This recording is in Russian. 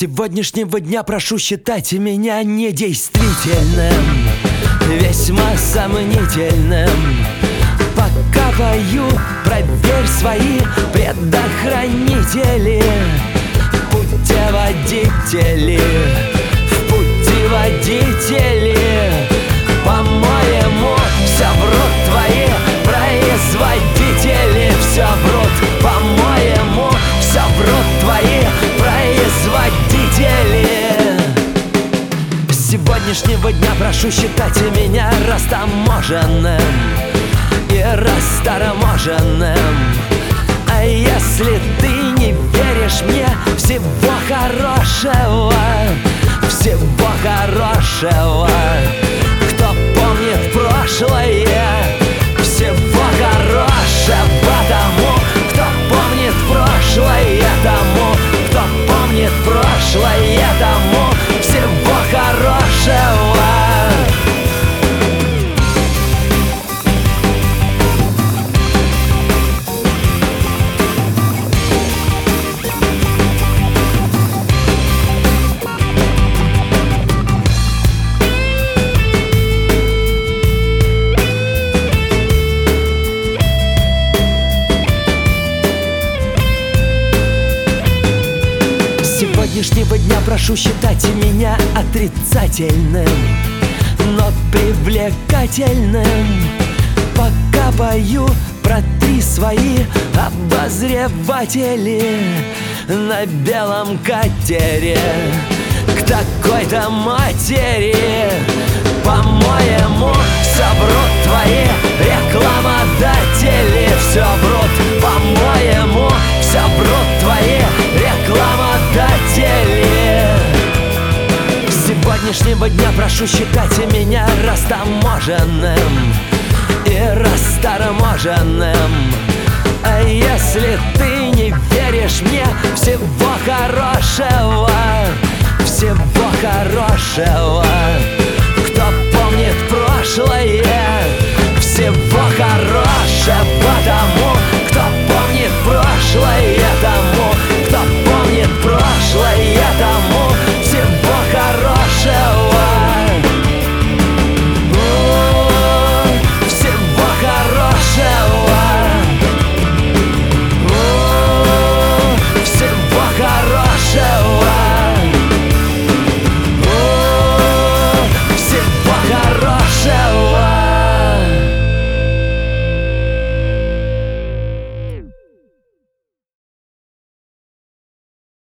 сегодняшнего дня прошу считать меня недействительным Весьма сомнительным. Пока пою, проверь свои предохранители. Путеводители В путеводители. По-моему, все врут твои производители. Все врут, по-моему, все врут твои сегодняшнего дня прошу считать меня растаможенным И растаможенным. А если ты не веришь мне, всего хорошего Всего хорошего сегодняшнего дня прошу считать меня отрицательным Но привлекательным. Пока пою про три свои обозреватели На белом катере. К такой-то матери По-моему, все врут твои рекламодатели. Все врут, по-моему, все врут твои сегодняшнего дня прошу считать меня растаможенным И растаможенным. А если ты не веришь мне, всего хорошего Всего хорошего